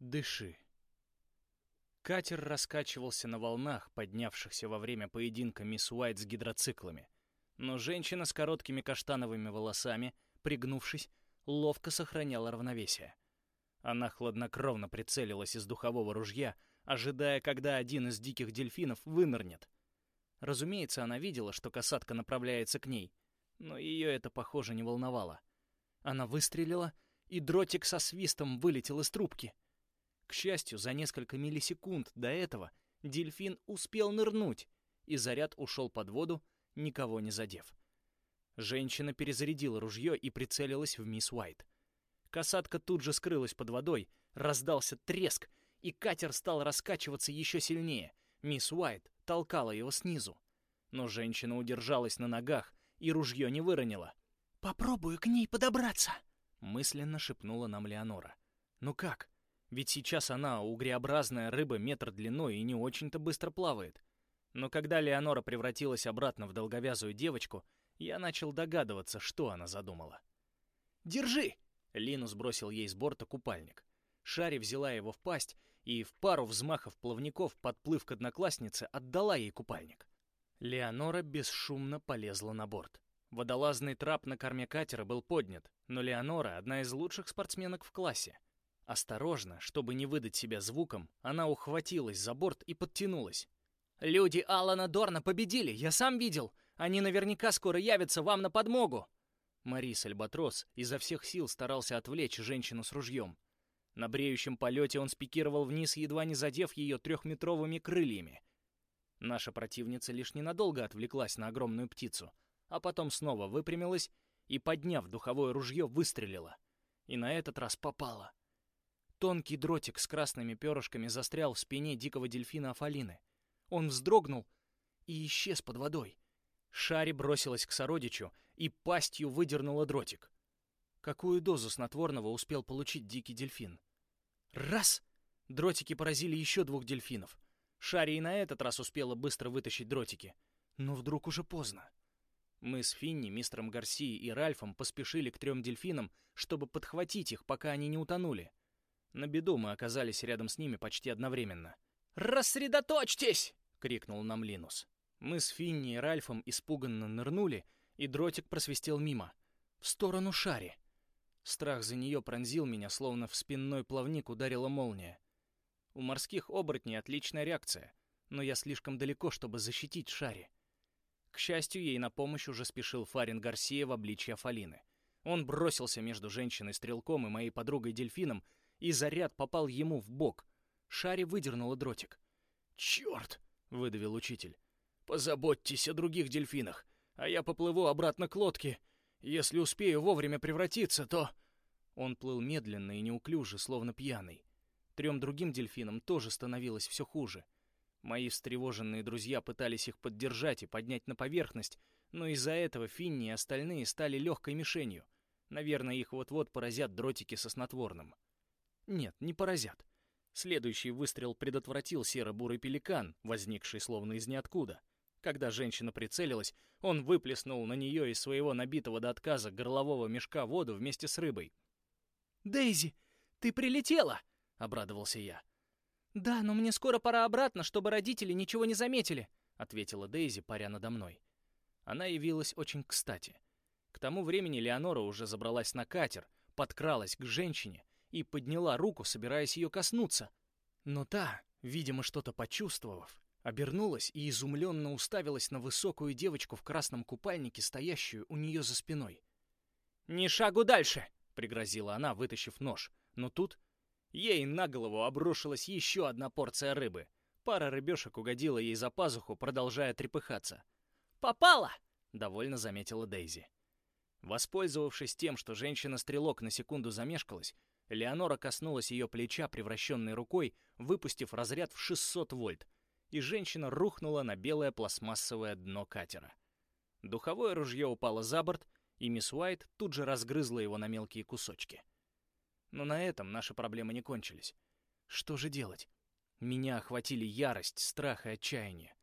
Дыши. Катер раскачивался на волнах, поднявшихся во время поединка мисс Уайт с гидроциклами. Но женщина с короткими каштановыми волосами, пригнувшись, ловко сохраняла равновесие. Она хладнокровно прицелилась из духового ружья, ожидая, когда один из диких дельфинов вынырнет. Разумеется, она видела, что касатка направляется к ней, но ее это, похоже, не волновало. Она выстрелила, и дротик со свистом вылетел из трубки. К счастью, за несколько миллисекунд до этого дельфин успел нырнуть, и заряд ушел под воду, никого не задев. Женщина перезарядила ружье и прицелилась в мисс Уайт. Касатка тут же скрылась под водой, раздался треск, и катер стал раскачиваться еще сильнее. Мисс Уайт толкала его снизу. Но женщина удержалась на ногах и ружье не выронила. «Попробую к ней подобраться», — мысленно шепнула нам Леонора. «Ну как? Ведь сейчас она угреобразная рыба метр длиной и не очень-то быстро плавает». Но когда Леонора превратилась обратно в долговязую девочку, я начал догадываться, что она задумала. «Держи!» — Линус бросил ей с борта купальник. Шари взяла его в пасть и в пару взмахов плавников, подплыв к однокласснице, отдала ей купальник. Леонора бесшумно полезла на борт. Водолазный трап на корме катера был поднят, но Леонора — одна из лучших спортсменок в классе. Осторожно, чтобы не выдать себя звуком, она ухватилась за борт и подтянулась. «Люди Алана Дорна победили, я сам видел! Они наверняка скоро явятся вам на подмогу!» Марис Альбатрос изо всех сил старался отвлечь женщину с ружьем. На бреющем полете он спикировал вниз, едва не задев ее трехметровыми крыльями. Наша противница лишь ненадолго отвлеклась на огромную птицу, а потом снова выпрямилась и, подняв духовое ружье, выстрелила. И на этот раз попала. Тонкий дротик с красными перышками застрял в спине дикого дельфина Афалины. Он вздрогнул и исчез под водой. Шари бросилась к сородичу и пастью выдернула дротик. Какую дозу снотворного успел получить дикий дельфин? Раз! Дротики поразили еще двух дельфинов. Шари и на этот раз успела быстро вытащить дротики. Но вдруг уже поздно. Мы с Финни, мистером Гарсией и Ральфом поспешили к трем дельфинам, чтобы подхватить их, пока они не утонули. На беду мы оказались рядом с ними почти одновременно. «Рассредоточьтесь!» — крикнул нам Линус. Мы с Финни и Ральфом испуганно нырнули, и дротик просвистел мимо. В сторону Шари. Страх за нее пронзил меня, словно в спинной плавник ударила молния. У морских оборотней отличная реакция, но я слишком далеко, чтобы защитить Шари. К счастью, ей на помощь уже спешил Фарин Гарсия в обличье Афалины. Он бросился между женщиной-стрелком и моей подругой-дельфином, и заряд попал ему в бок. Шари выдернула дротик. «Черт!» — выдавил учитель. «Позаботьтесь о других дельфинах, а я поплыву обратно к лодке если успею вовремя превратиться, то...» Он плыл медленно и неуклюже, словно пьяный. Трем другим дельфинам тоже становилось все хуже. Мои встревоженные друзья пытались их поддержать и поднять на поверхность, но из-за этого Финни и остальные стали легкой мишенью. Наверное, их вот-вот поразят дротики со снотворным. Нет, не поразят. Следующий выстрел предотвратил серо-бурый пеликан, возникший словно из ниоткуда. Когда женщина прицелилась, он выплеснул на нее из своего набитого до отказа горлового мешка воду вместе с рыбой. «Дейзи, ты прилетела!» — обрадовался я. «Да, но мне скоро пора обратно, чтобы родители ничего не заметили», — ответила Дейзи, паря надо мной. Она явилась очень кстати. К тому времени Леонора уже забралась на катер, подкралась к женщине и подняла руку, собираясь ее коснуться. Но та, видимо, что-то почувствовав, Обернулась и изумленно уставилась на высокую девочку в красном купальнике, стоящую у нее за спиной. «Ни шагу дальше!» — пригрозила она, вытащив нож. Но тут ей на голову обрушилась еще одна порция рыбы. Пара рыбешек угодила ей за пазуху, продолжая трепыхаться. «Попала!» — довольно заметила Дейзи. Воспользовавшись тем, что женщина-стрелок на секунду замешкалась, Леонора коснулась ее плеча, превращенной рукой, выпустив разряд в 600 вольт — и женщина рухнула на белое пластмассовое дно катера. Духовое ружье упало за борт, и мисс Уайт тут же разгрызла его на мелкие кусочки. Но на этом наши проблемы не кончились. Что же делать? Меня охватили ярость, страх и отчаяние.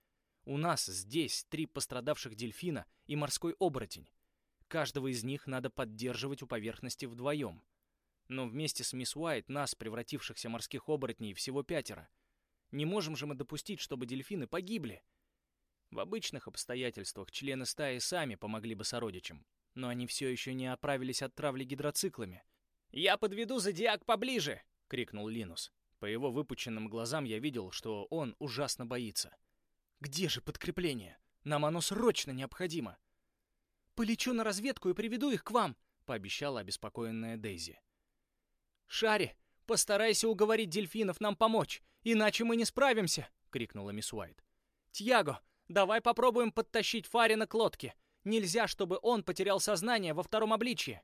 У нас здесь три пострадавших дельфина и морской оборотень. Каждого из них надо поддерживать у поверхности вдвоем. Но вместе с мисс Уайт нас, превратившихся морских оборотней, всего пятеро. Не можем же мы допустить, чтобы дельфины погибли. В обычных обстоятельствах члены стаи сами помогли бы сородичам, но они все еще не оправились от травли гидроциклами. «Я подведу зодиак поближе!» — крикнул Линус. По его выпученным глазам я видел, что он ужасно боится. «Где же подкрепление? Нам оно срочно необходимо!» «Полечу на разведку и приведу их к вам!» — пообещала обеспокоенная Дейзи. «Шари, постарайся уговорить дельфинов нам помочь, иначе мы не справимся!» — крикнула мисс Уайт. «Тьяго, давай попробуем подтащить Фарина к лодке. Нельзя, чтобы он потерял сознание во втором обличье!»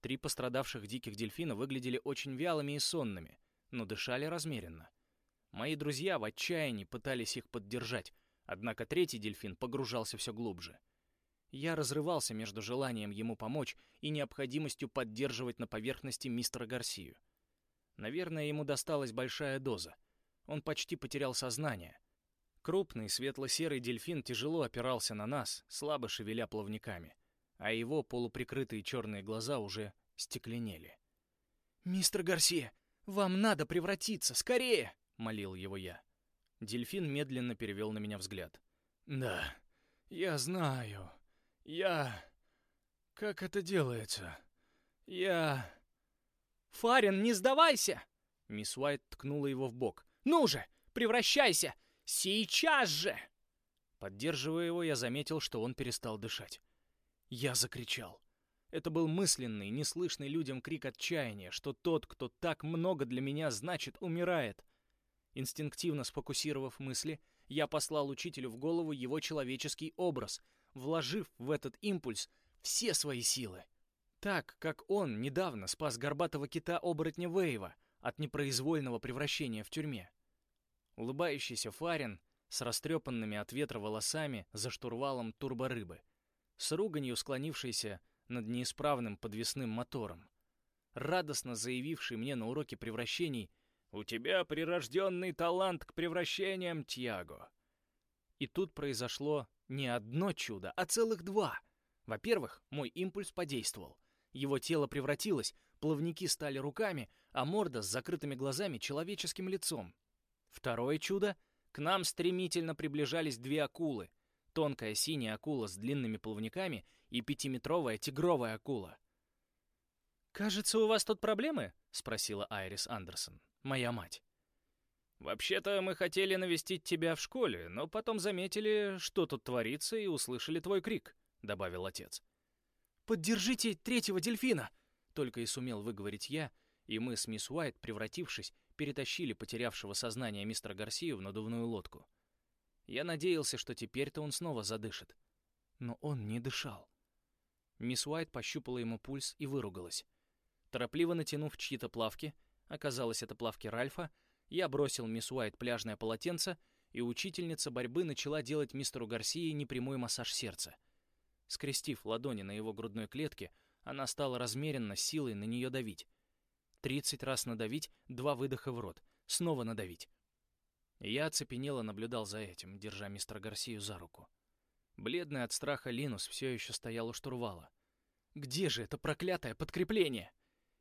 Три пострадавших диких дельфина выглядели очень вялыми и сонными, но дышали размеренно. Мои друзья в отчаянии пытались их поддержать, однако третий дельфин погружался все глубже. Я разрывался между желанием ему помочь и необходимостью поддерживать на поверхности мистера Гарсию. Наверное, ему досталась большая доза. Он почти потерял сознание. Крупный светло-серый дельфин тяжело опирался на нас, слабо шевеля плавниками, а его полуприкрытые черные глаза уже стекленели. «Мистер Гарсия, вам надо превратиться, скорее!» — молил его я. Дельфин медленно перевел на меня взгляд. «Да, я знаю. Я... Как это делается? Я...» «Фарин, не сдавайся!» Мисс Уайт ткнула его в бок. «Ну же, превращайся! Сейчас же!» Поддерживая его, я заметил, что он перестал дышать. Я закричал. Это был мысленный, неслышный людям крик отчаяния, что тот, кто так много для меня значит, умирает. Инстинктивно сфокусировав мысли, я послал учителю в голову его человеческий образ, вложив в этот импульс все свои силы. Так, как он недавно спас горбатого кита-оборотня Вейва от непроизвольного превращения в тюрьме. Улыбающийся Фарин с растрепанными от ветра волосами за штурвалом турборыбы, с руганью склонившийся над неисправным подвесным мотором, радостно заявивший мне на уроке превращений «У тебя прирожденный талант к превращениям, Тьяго!» И тут произошло не одно чудо, а целых два. Во-первых, мой импульс подействовал. Его тело превратилось, плавники стали руками, а морда с закрытыми глазами — человеческим лицом. Второе чудо — к нам стремительно приближались две акулы. Тонкая синяя акула с длинными плавниками и пятиметровая тигровая акула. «Кажется, у вас тут проблемы?» — спросила Айрис Андерсон, моя мать. «Вообще-то мы хотели навестить тебя в школе, но потом заметили, что тут творится, и услышали твой крик», — добавил отец. «Поддержите третьего дельфина!» — только и сумел выговорить я, и мы с мисс Уайт, превратившись, перетащили потерявшего сознание мистера Гарсию в надувную лодку. Я надеялся, что теперь-то он снова задышит. Но он не дышал. Мисс Уайт пощупала ему пульс и выругалась. Торопливо натянув чьи-то плавки, оказалось, это плавки Ральфа, я бросил мисс Уайт пляжное полотенце, и учительница борьбы начала делать мистеру Гарсии непрямой массаж сердца. Скрестив ладони на его грудной клетке, она стала размеренно силой на нее давить. Тридцать раз надавить, два выдоха в рот, снова надавить. Я оцепенело наблюдал за этим, держа мистера Гарсию за руку. Бледный от страха Линус все еще стоял у штурвала. «Где же это проклятое подкрепление?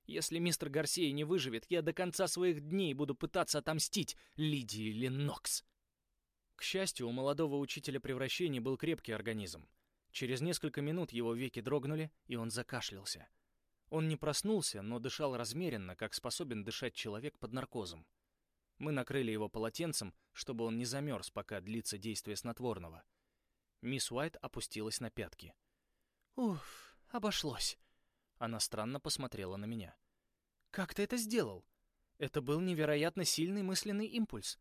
Если мистер Гарсия не выживет, я до конца своих дней буду пытаться отомстить Лидии Ленокс!» К счастью, у молодого учителя превращений был крепкий организм. Через несколько минут его веки дрогнули, и он закашлялся. Он не проснулся, но дышал размеренно, как способен дышать человек под наркозом. Мы накрыли его полотенцем, чтобы он не замерз, пока длится действие снотворного — Мисс Уайт опустилась на пятки. «Уф, обошлось». Она странно посмотрела на меня. «Как ты это сделал? Это был невероятно сильный мысленный импульс.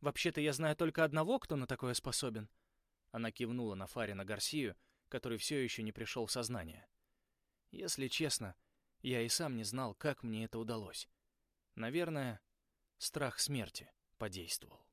Вообще-то я знаю только одного, кто на такое способен». Она кивнула на Фарина Гарсию, который все еще не пришел в сознание. Если честно, я и сам не знал, как мне это удалось. Наверное, страх смерти подействовал.